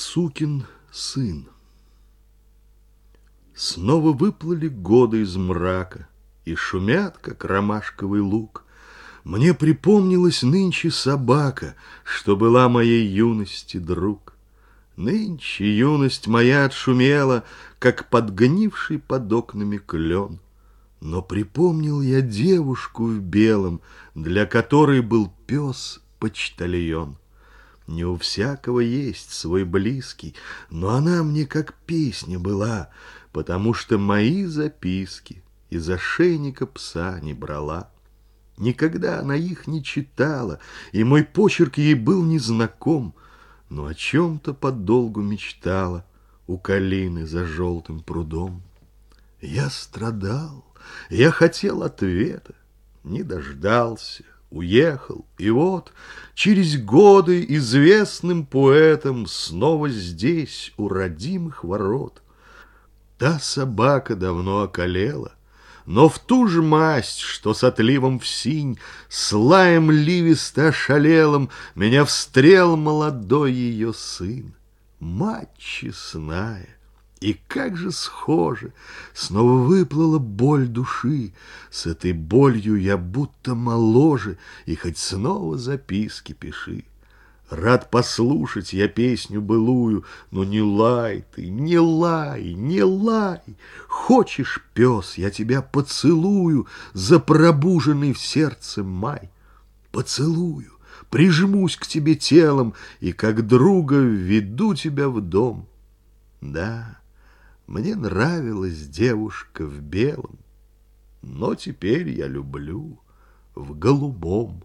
Сукин сын. Снова выплыли годы из мрака И шумят, как ромашковый лук. Мне припомнилась нынче собака, Что была моей юности друг. Нынче юность моя отшумела, Как подгнивший под окнами клен. Но припомнил я девушку в белом, Для которой был пес-почтальон. Не у всякого есть свой близкий, но она мне как песня была, потому что мои записки из ошейника пса не брала. Никогда она их не читала, и мой почерк ей был незнаком, но о чем-то подолгу мечтала у калины за желтым прудом. Я страдал, я хотел ответа, не дождался — уехал, и вот через годы известным поэтом снова здесь, у родимых ворот. Та собака давно околела, но в ту же масть, что с отливом в синь, с лаем ливисто ошалелым, меня встрел молодой ее сын, мать честная. И как же схоже! Снова выплыла боль души. С этой болью я будто моложе, И хоть снова записки пиши. Рад послушать я песню былую, Но не лай ты, не лай, не лай. Хочешь, пес, я тебя поцелую За пробуженный в сердце май. Поцелую, прижмусь к тебе телом И как друга введу тебя в дом. Да, мне нравилась девушка в белом, но теперь я люблю в голубом.